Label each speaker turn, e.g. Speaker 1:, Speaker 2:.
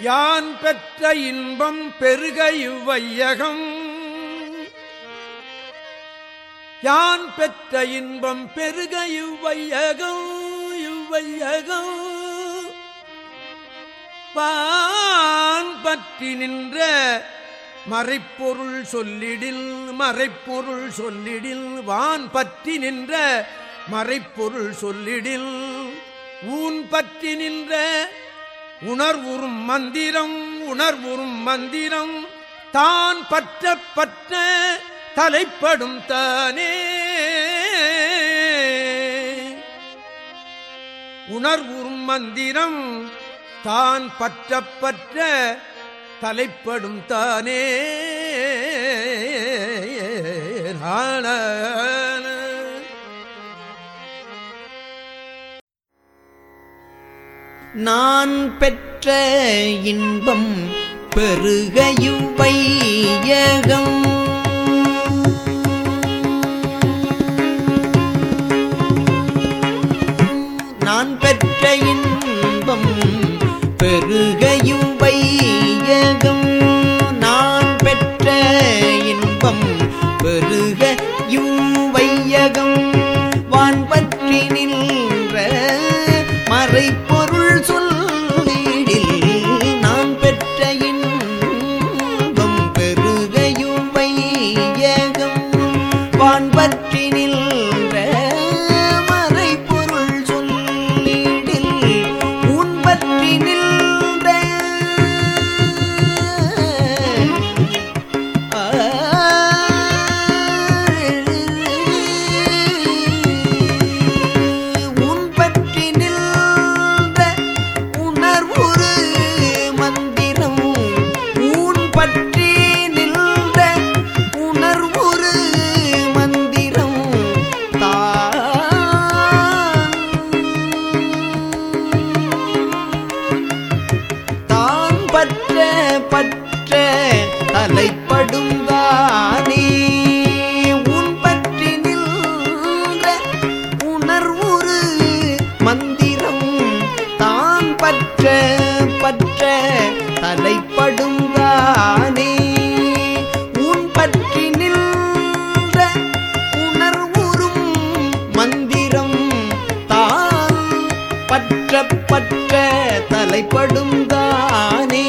Speaker 1: யான் பெற்ற இன்பம் பெருக இவ்வையகம். யான் பெற்ற இன்பம் பெருக இவ்வையகம் இவ்வையகம். வான் பற்றி நின்ற மறைப்பொருள் சொல்லிடில் மறைப்பொருள் சொல்லிடில். வான் பற்றி நின்ற மறைப்பொருள் சொல்லிடில் ஊன் பற்றி நின்ற உணர்வுறும் மந்திரம் உணர்வுறும் மந்திரம். தான் பற்ற பற்ற தலைப்படும் தானே. உணர்வுறும் மந்திரம் தான் பற்ற பற்ற தலைப்படும் தானே. நான
Speaker 2: நான் பெற்ற இன்பம் பெருகையுவையகம் நான் பெற்ற இன்பம் பெருகையும் வையகம் வான் பற்ற பற்ற தலைப்படும் தானே உன் பற்றி நின்ற உணர்வுரு மந்திரம் தான் பற்ற பற்ற தலைப்படும் தலைப்பற்ற தலைப்படும்தானே